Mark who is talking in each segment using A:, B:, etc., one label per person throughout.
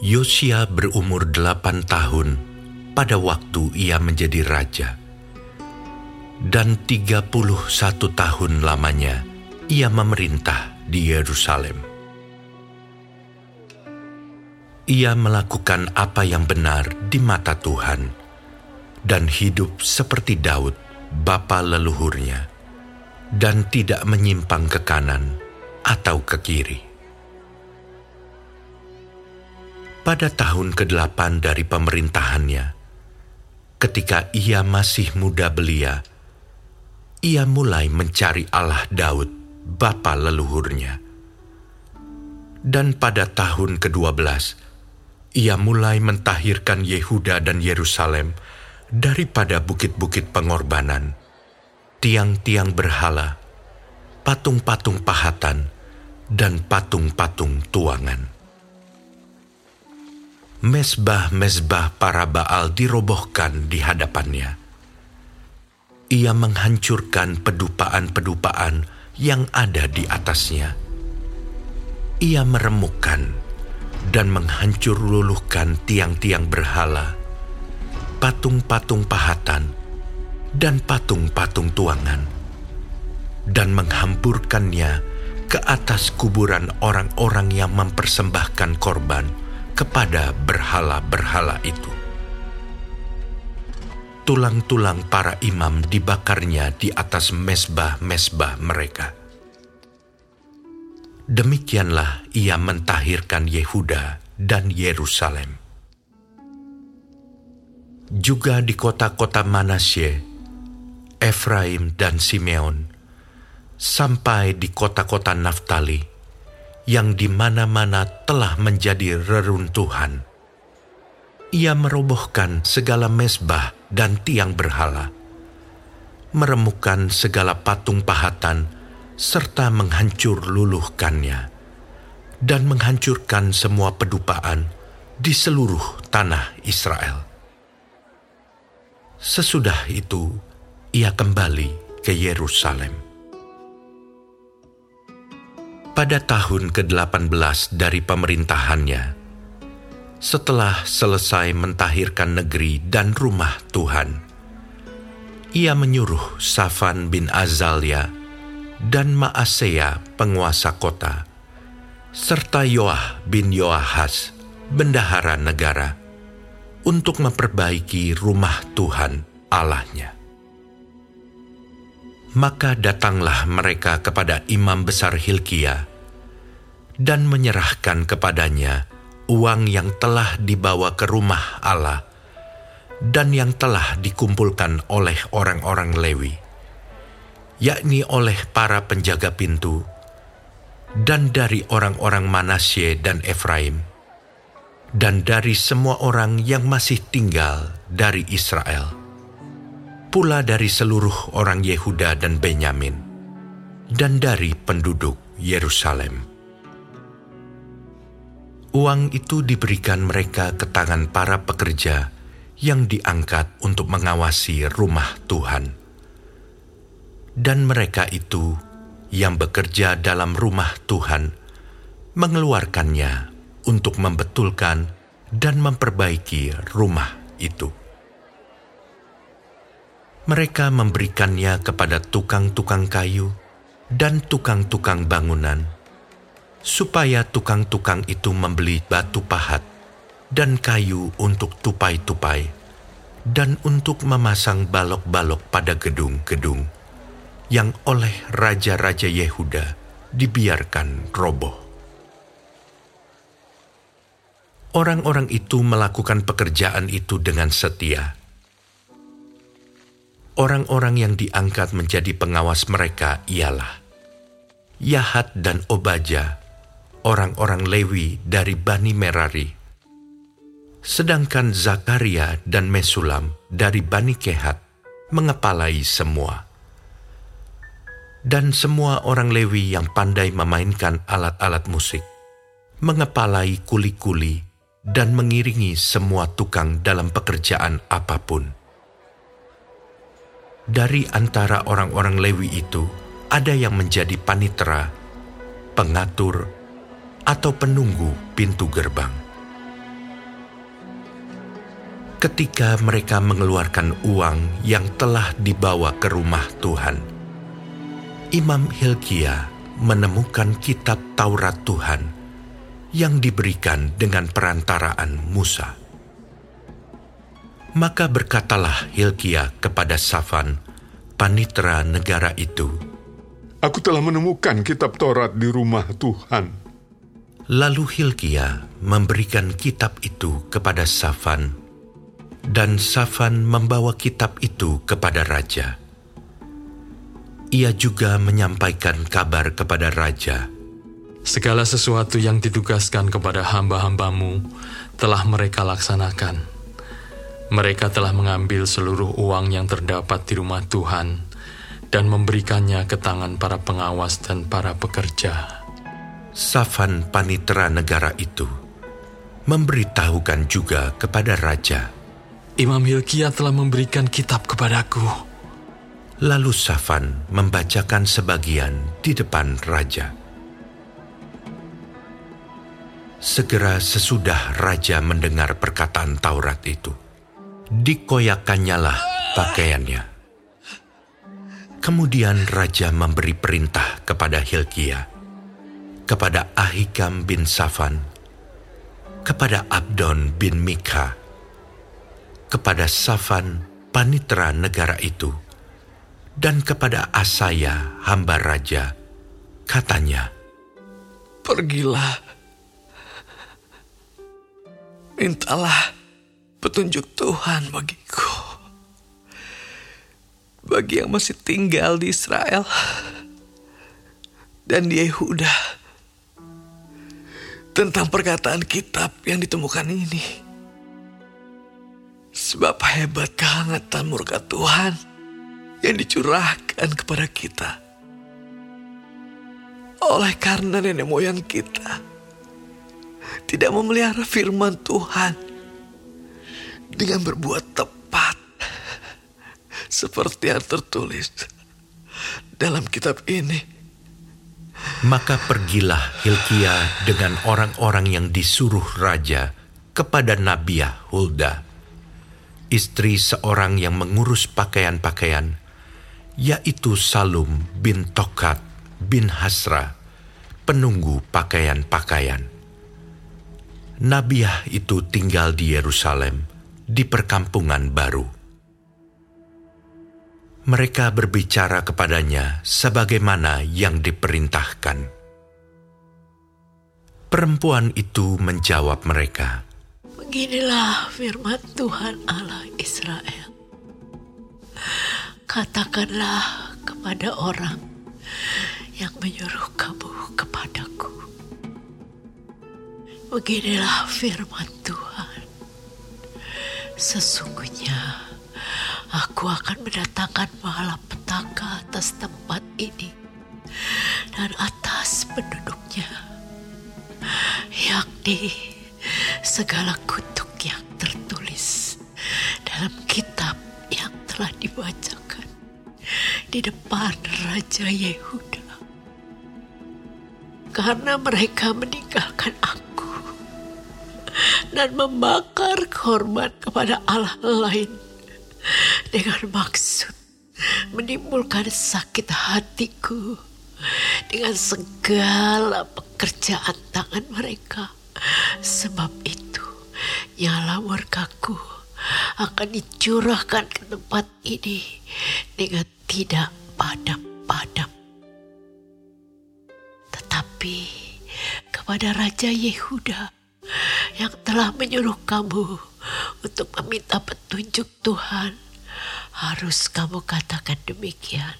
A: Yosia berumur delapan tahun pada waktu ia menjadi raja. Dan tiga puluh satu tahun lamanya ia memerintah di Yerusalem. Ia melakukan apa yang benar di mata Tuhan dan hidup seperti Daud, bapa leluhurnya, dan tidak menyimpang ke kanan atau ke kiri. Pada tahun ke-8 dari pemerintahannya, ketika ia masih muda belia, ia mulai mencari Allah Daud, bapa leluhurnya. Dan pada tahun ke-12, ia mulai mentahirkan Yehuda dan Yerusalem daripada bukit-bukit pengorbanan, tiang-tiang berhala, patung-patung pahatan, dan patung-patung tuangan mesbah-mesbah para Baal dirobohkan di hadapannya. Ia menghancurkan pedupaan-pedupaan yang ada di atasnya. Ia meremukkan dan menghancur luluhkan tiang-tiang berhala, patung-patung pahatan, dan patung-patung tuangan, dan menghampurkannya ke atas kuburan orang-orang yang mempersembahkan korban kepada berhala-berhala itu. Tulang-tulang para imam dibakarnya di atas mesbah-mesbah mereka. Demikianlah ia mentahirkan Yehuda dan Yerusalem. Juga di kota-kota Manasye, Efraim dan Simeon, sampai di kota-kota Naftali, yang di mana-mana telah menjadi reruntuhan. Ia merobohkan segala mesbah dan tiang berhala, meremukkan segala patung pahatan, serta menghancur luluhkannya, dan menghancurkan semua pedupaan di seluruh tanah Israel. Sesudah itu, ia kembali ke Yerusalem pada tahun ke-18 dari pemerintahannya, setelah selesai mentahirkan negeri dan rumah Tuhan, ia menyuruh Safan bin Azalia dan Maasea penguasa kota, serta Yoah bin Yoahas, bendahara negara, untuk memperbaiki rumah Tuhan Allahnya. Maka datanglah mereka kepada imam besar Hilkiah dan menyerahkan kepadanya uang yang telah dibawa ke rumah Allah dan yang telah dikumpulkan oleh orang-orang Lewi, yakni oleh para penjaga pintu, dan dari orang-orang Manasye dan Efraim, dan dari semua orang yang masih tinggal dari Israel, pula dari seluruh orang Yehuda dan Benyamin, dan dari penduduk Yerusalem. Uang itu diberikan mereka ke tangan para pekerja yang diangkat untuk mengawasi rumah Tuhan. Dan mereka itu yang bekerja dalam rumah Tuhan mengeluarkannya untuk membetulkan dan memperbaiki rumah itu. Mereka memberikannya kepada tukang-tukang kayu dan tukang-tukang bangunan supaya tukang-tukang itu membeli batu pahat dan kayu untuk tupai-tupai dan untuk memasang balok-balok pada gedung-gedung yang oleh raja-raja Yehuda dibiarkan roboh. Orang-orang itu melakukan pekerjaan itu dengan setia. Orang-orang yang diangkat menjadi pengawas mereka ialah Yahat dan Obaja, orang-orang Lewi dari Bani Merari. Sedangkan Zakaria dan Mesulam dari Bani Kehat mengepalai semua. Dan semua orang Lewi yang pandai memainkan alat-alat musik, mengepalai kuli-kuli dan mengiringi semua tukang dalam pekerjaan apa pun. Dari antara orang-orang Lewi itu, ada yang menjadi panitera, pengatur, atau penunggu pintu gerbang. ketika mereka mengeluarkan uang yang telah dibawa ke rumah Tuhan. Imam Hilkia menemukan kitab Taurat Tuhan yang diberikan dengan perantaraan Musa. Maka berkatalah Hilkia kepada Safan, panitera negara itu,
B: Aku telah menemukan kitab Taurat di rumah Tuhan.
A: Lalu Hilkia memberikan kitab itu kepada Safan dan Safan membawa kitab itu kepada raja. Ia juga menyampaikan kabar kepada raja.
C: Segala sesuatu yang ditugaskan kepada hamba-hambamu telah mereka laksanakan. Mereka telah mengambil seluruh uang yang terdapat di rumah Tuhan dan memberikannya ke tangan para pengawas dan para pekerja.
A: Safan panitera negara itu memberitahukan juga kepada raja
C: Imam Hilkia telah memberikan kitab kepadaku.
A: Lalu Safan membacakan sebagian di depan raja. Segera sesudah raja mendengar perkataan Taurat itu, dikoyakkannyalah pakaiannya. Kemudian raja memberi perintah kepada Hilkia, kepada Ahikam bin Safan, kepada Abdon bin Mikha, kepada Safan, panitera negara itu, dan kepada Asaya, hamba raja, katanya,
D: Pergilah, mintalah petunjuk Tuhan bagiku, bagi yang masih tinggal di Israel dan di Yehuda, tentang perkataan kitab yang ditemukan ini Sebab hebat kehangatan murka Tuhan yang dicurahkan kepada kita. Oleh karena nenek moyang kita tidak memelihara firman Tuhan dengan berbuat tepat seperti yang tertulis dalam kitab ini.
A: Maka pergilah Hilkia dengan orang-orang yang disuruh raja kepada Nabiah Hulda istri seorang yang mengurus pakaian-pakaian, yaitu Salum bin Tokat bin Hasra, penunggu pakaian-pakaian. Nabiah itu tinggal di Yerusalem, di perkampungan baru. Mereka berbicara kepadanya sebagaimana yang diperintahkan. Perempuan itu menjawab mereka,
E: Beginilah firman Tuhan Allah Israel. Katakanlah kepada orang yang menyuruh kamu kepadaku. Beginilah firman Tuhan. Sesungguhnya aku akan mendatangkan malapetaka atas tempat ini dan atas penduduknya, yakni segala kutuk yang tertulis dalam kitab yang telah dibacakan di depan Raja Yehuda. Karena mereka meninggalkan aku dan membakar korban kepada Allah lain dengan maksud menimbulkan sakit hatiku dengan segala pekerjaan tangan mereka Sebab itu, nyala murkaku akan dicurahkan ke tempat ini dengan tidak padam-padam. Tetapi kepada Raja Yehuda yang telah menyuruh kamu untuk meminta petunjuk Tuhan, harus kamu katakan demikian.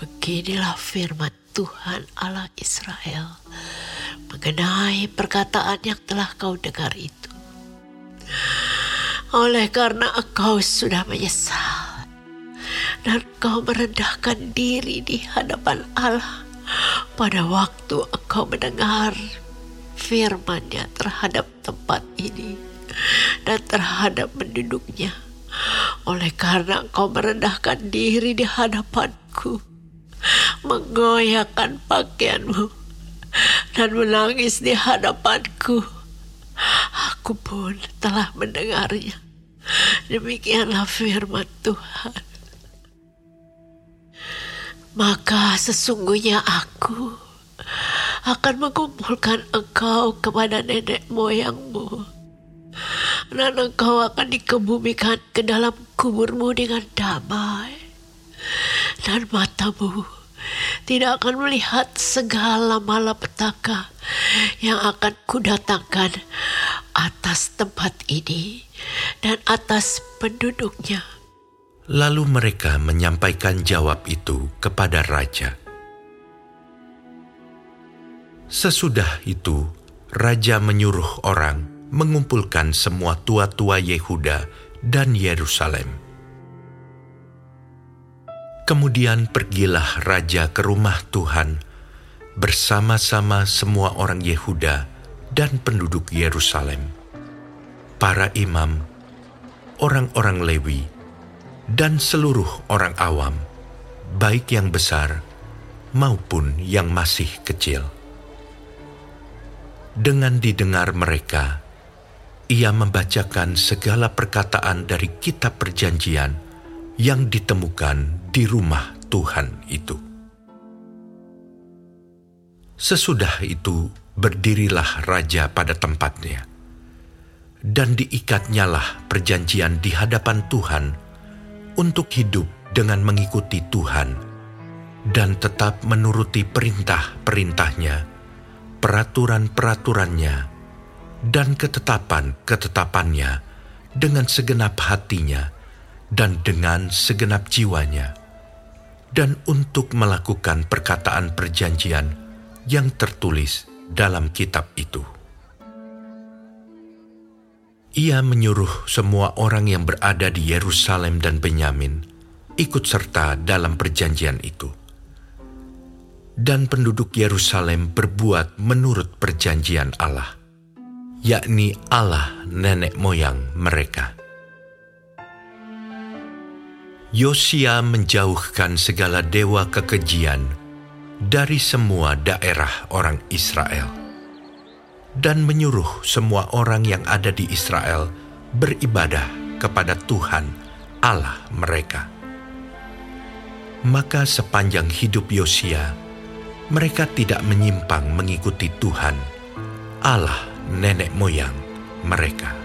E: Beginilah firman Tuhan Allah Israel mengenai perkataan yang telah kau dengar itu. Oleh karena engkau sudah menyesal dan kau merendahkan diri di hadapan Allah pada waktu engkau mendengar firman-Nya terhadap tempat ini dan terhadap penduduknya. Oleh karena engkau merendahkan diri di hadapanku, menggoyahkan pakaianmu, dan menangis di hadapanku. Aku pun telah mendengarnya Demikianlah firman Tuhan. Maka sesungguhnya aku akan mengumpulkan engkau kepada nenek moyangmu. Dan engkau akan dikebumikan ke dalam kuburmu dengan damai. Dan matamu tidak akan melihat segala malapetaka yang akan kudatangkan atas tempat ini dan atas penduduknya.
A: Lalu mereka menyampaikan jawab itu kepada raja. Sesudah itu, raja menyuruh orang mengumpulkan semua tua-tua Yehuda dan Yerusalem. Kemudian pergilah raja ke rumah Tuhan bersama-sama semua orang Yehuda dan penduduk Yerusalem, para imam, orang-orang Lewi, dan seluruh orang awam, baik yang besar maupun yang masih kecil dengan didengar mereka, ia membacakan segala perkataan dari kitab perjanjian yang ditemukan di rumah Tuhan itu. Sesudah itu, berdirilah raja pada tempatnya, dan diikatnyalah perjanjian di hadapan Tuhan untuk hidup dengan mengikuti Tuhan dan tetap menuruti perintah-perintahnya peraturan-peraturannya dan ketetapan-ketetapannya dengan segenap hatinya dan dengan segenap jiwanya, dan untuk melakukan perkataan perjanjian yang tertulis dalam kitab itu. Ia menyuruh semua orang yang berada di Yerusalem dan Benyamin ikut serta dalam perjanjian itu. Dan penduduk Yerusalem berbuat menurut perjanjian Allah, yakni Allah nenek moyang mereka. Yosia menjauhkan segala dewa kekejian dari semua daerah orang Israel dan menyuruh semua orang yang ada di Israel beribadah kepada Tuhan Allah mereka. Maka sepanjang hidup Yosia, mereka tidak menyimpang mengikuti Tuhan, Allah nenek moyang mereka.